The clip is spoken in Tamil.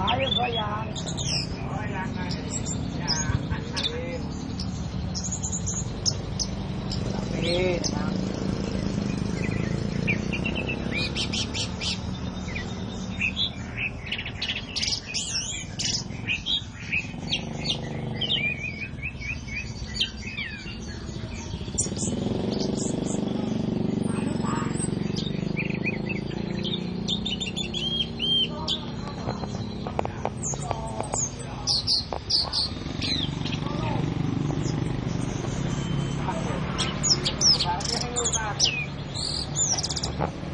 Ayo bayang. 哎，长。 ครับ